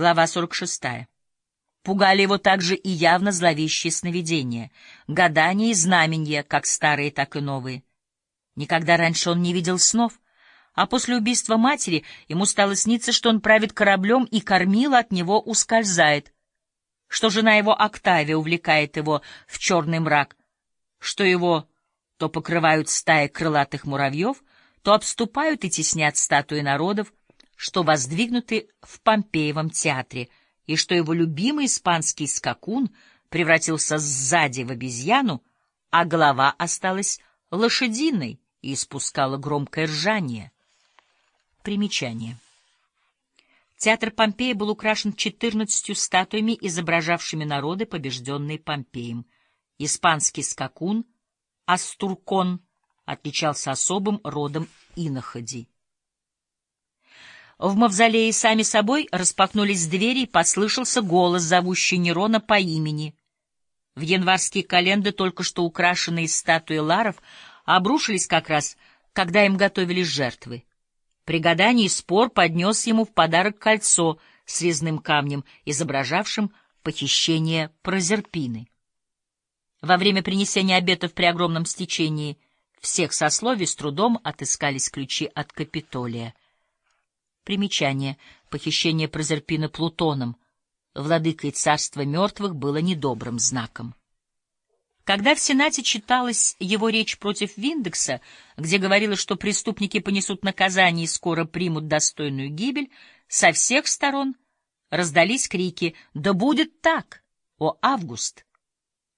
Глава 46. Пугали его также и явно зловещие сновидения, гадания и знамения, как старые, так и новые. Никогда раньше он не видел снов, а после убийства матери ему стало сниться, что он правит кораблем, и кормила от него ускользает, что жена его Октавия увлекает его в черный мрак, что его то покрывают стаи крылатых муравьев, то обступают и теснят статуи народов, что воздвигнуты в Помпеевом театре — и что его любимый испанский скакун превратился сзади в обезьяну, а голова осталась лошадиной и испускала громкое ржание. Примечание. Театр Помпея был украшен четырнадцатью статуями, изображавшими народы, побежденные Помпеем. Испанский скакун, Астуркон, отличался особым родом иноходи. В мавзолее сами собой распахнулись двери, и послышался голос, зовущий Нерона по имени. В январские календы, только что украшенные статуи ларов, обрушились как раз, когда им готовились жертвы. При гадании спор поднес ему в подарок кольцо с резным камнем, изображавшим похищение Прозерпины. Во время принесения обетов при огромном стечении всех сословий с трудом отыскались ключи от Капитолия. Примечание. Похищение Прозерпина Плутоном, владыкой царства мертвых, было недобрым знаком. Когда в Сенате читалась его речь против Виндекса, где говорилось, что преступники понесут наказание и скоро примут достойную гибель, со всех сторон раздались крики «Да будет так! О, Август!»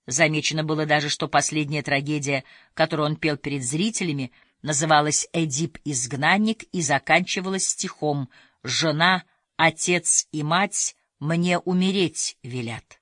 Замечено было даже, что последняя трагедия, которую он пел перед зрителями — называлась «Эдип-изгнанник» и заканчивалась стихом «Жена, отец и мать мне умереть велят».